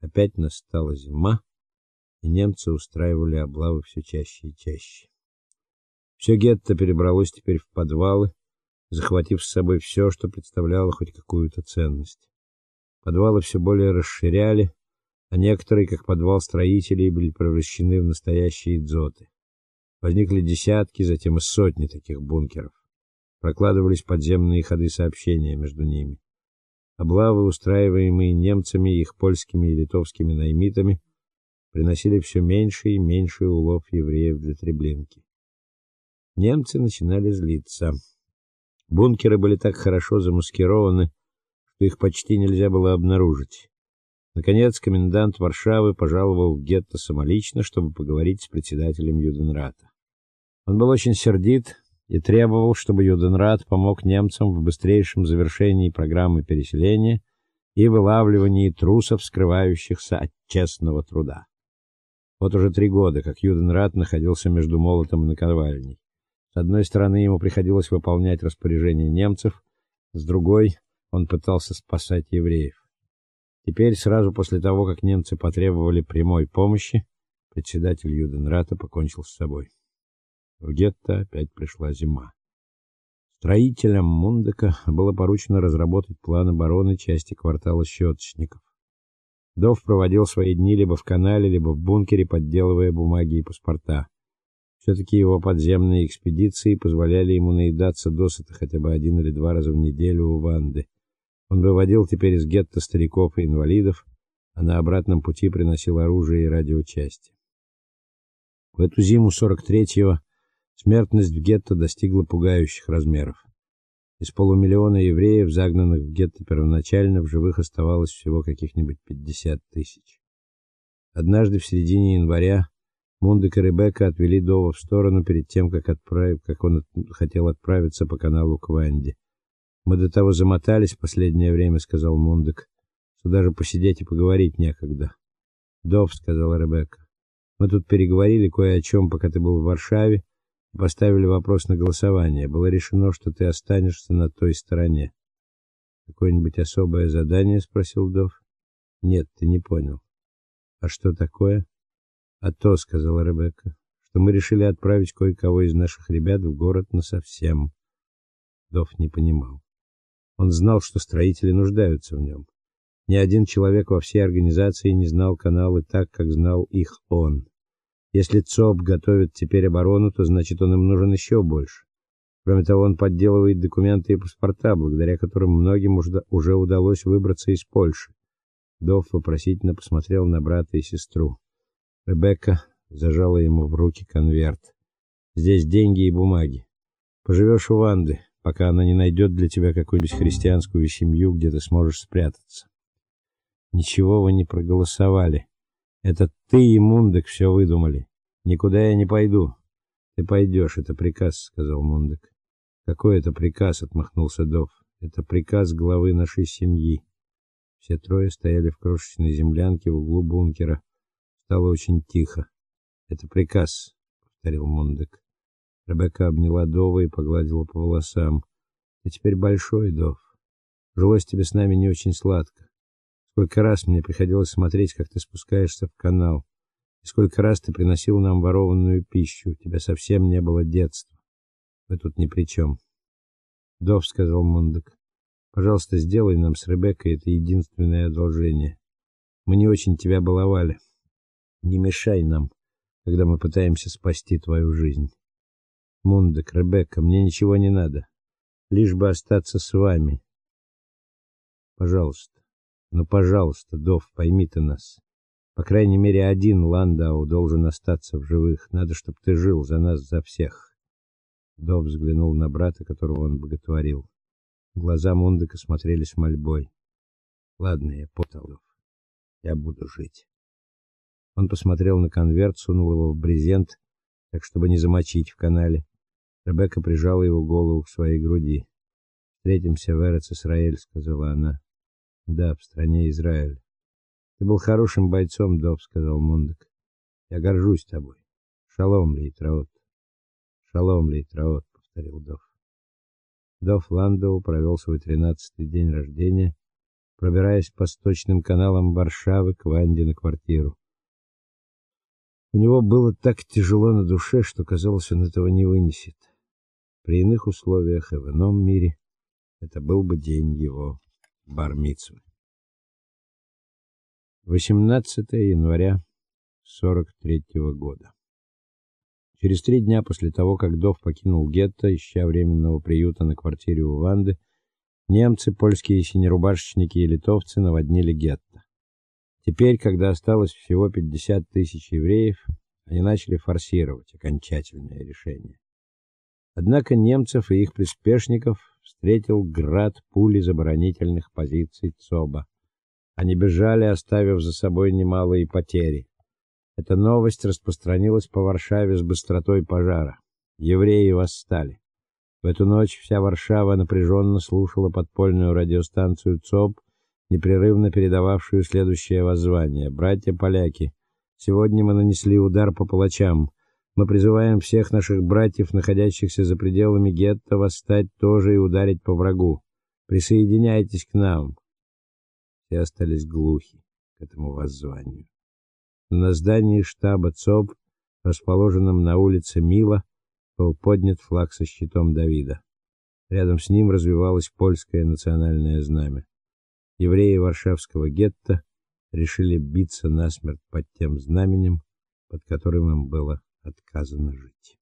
Опять настала зима, и немцы устраивали облавы все чаще и чаще. Все гетто перебралось теперь в подвалы, захватив с собой все, что представляло хоть какую-то ценность. Подвалы все более расширяли, а некоторые, как подвал строителей, были превращены в настоящие дзоты. Возникли десятки, затем и сотни таких бункеров. Прокладывались подземные ходы сообщения между ними. Облавы, устраиваемые немцами их польскими и литовскими наймитами, приносили все меньше и меньше улов евреев для Треблинки. Немцы начинали злиться. Бункеры были так хорошо замаскированы, что их почти нельзя было обнаружить. Наконец комендант Варшавы пожаловал в гетто самолично, чтобы поговорить с председателем Юденрата. Он был очень сердит и требовал, чтобы Юденрат помог немцам в быстрейшем завершении программы переселения и вылавливании трусов, скрывающихся от честного труда. Вот уже три года, как Юденрат находился между молотом и наковальней. С одной стороны, ему приходилось выполнять распоряжения немцев, с другой он пытался спасать евреев. Теперь, сразу после того, как немцы потребовали прямой помощи, председатель Юденрата покончил с собой. В гетто опять пришла зима. Строителям Мундека было поручено разработать план обороны части квартала Щёточников. Дов проводил свои дни либо в канале, либо в бункере, подделывая бумаги и паспорта. все таки его подземные экспедиции позволяли ему наедаться досыта хотя бы один или два раза в неделю у Ванды. Он выводил теперь из гетто стариков и инвалидов, а на обратном пути приносил оружие и радиочасти. В эту зиму 43-го Смертность в гетто достигла пугающих размеров. Из полумиллиона евреев, загнанных в гетто первоначально, в живых оставалось всего каких-нибудь 50 тысяч. Однажды в середине января Мундек и Ребекка отвели Дова в сторону перед тем, как отправив, как он хотел отправиться по каналу к Ванде. Мы до того замотались в последнее время, сказал Мундек, что даже посидеть и поговорить некогда. Дов, сказала Ребекка. Мы тут переговорили кое о чем, пока ты был в Варшаве, Поставили вопрос на голосование. Было решено, что ты останешься на той стороне. Какое-нибудь особое задание, спросил Дов. Нет, ты не понял. А что такое? А то, сказала Ребекка, что мы решили отправить кое-кого из наших ребят в город насовсем. Дов не понимал. Он знал, что строители нуждаются в нем. Ни один человек во всей организации не знал каналы так, как знал их он. Если ЦОП готовит теперь оборону, то значит, он им нужен еще больше. Кроме того, он подделывает документы и паспорта, благодаря которым многим уже удалось выбраться из Польши. Дов вопросительно посмотрел на брата и сестру. Ребекка зажала ему в руки конверт. Здесь деньги и бумаги. Поживешь у Ванды, пока она не найдет для тебя какую-нибудь христианскую семью, где ты сможешь спрятаться. Ничего вы не проголосовали, это ты и Мундек все выдумали. Никуда я не пойду. Ты пойдешь, это приказ, сказал Мундек. Какой это приказ, отмахнулся Дов. Это приказ главы нашей семьи. Все трое стояли в крошечной землянке в углу бункера. Стало очень тихо. Это приказ, повторил Мундек. Ребекка обняла Дова и погладила по волосам. Ты теперь большой, Дов. Жилось тебе с нами не очень сладко. Сколько раз мне приходилось смотреть, как ты спускаешься в канал. И сколько раз ты приносил нам ворованную пищу. У тебя совсем не было детства. Вы тут ни при чем. Дов сказал Мундек. Пожалуйста, сделай нам с Ребеккой это единственное одолжение. Мы не очень тебя баловали. Не мешай нам, когда мы пытаемся спасти твою жизнь. Мундек, Ребекка, мне ничего не надо, лишь бы остаться с вами. Пожалуйста. Ну, пожалуйста, Дов, пойми ты нас. По крайней мере, один Ландау должен остаться в живых. Надо, чтобы ты жил за нас, за всех. Дов взглянул на брата, которого он боготворил. Глаза Мундыка смотрели с мольбой. Ладно, я понял. Я буду жить. Он посмотрел на конверт, сунул его в брезент, так чтобы не замочить в канале. Ребекка прижала его голову к своей груди. "Встретимся в Эрец-Исраэль", сказала она. Да, в стране Израиль. Ты был хорошим бойцом, Дов, сказал Мундек. Я горжусь тобой. Шалом, Лейтраот. Шалом, Лейтраот, повторил Дов. Дов Ландоу провел свой тринадцатый день рождения пробираясь по сточным каналам Варшавы к Ванде на квартиру. У него было так тяжело на душе, что казалось, он этого не вынесет. При иных условиях и в ином мире это был бы день его бармицвы. 18 января 43 -го года. Через три дня после того, как Дов покинул гетто, ища временного приюта на квартире у Ванды, немцы, польские синерубашечники и литовцы наводнили гетто. Теперь, когда осталось всего 50 тысяч евреев, они начали форсировать окончательное решение. Однако немцев и их приспешников встретил град пуль из оборонительных позиций ЦОБа. Они бежали, оставив за собой немалые потери. Эта новость распространилась по Варшаве с быстротой пожара. Евреи восстали. В эту ночь вся Варшава напряженно слушала подпольную радиостанцию ЦОБ, непрерывно передававшую следующее воззвание: "Братья поляки, сегодня мы нанесли удар по палачам. Мы призываем всех наших братьев, находящихся за пределами гетто, восстать тоже и ударить по врагу. Присоединяйтесь к нам". Все остались глухи к этому воззванию. На здании штаба ЦОБ, расположенном на улице Мила, был поднят флаг со щитом Давида. Рядом с ним развивалось польское национальное знамя. Евреи Варшавского гетто решили биться насмерть под тем знаменем, под которым им было отказано жить.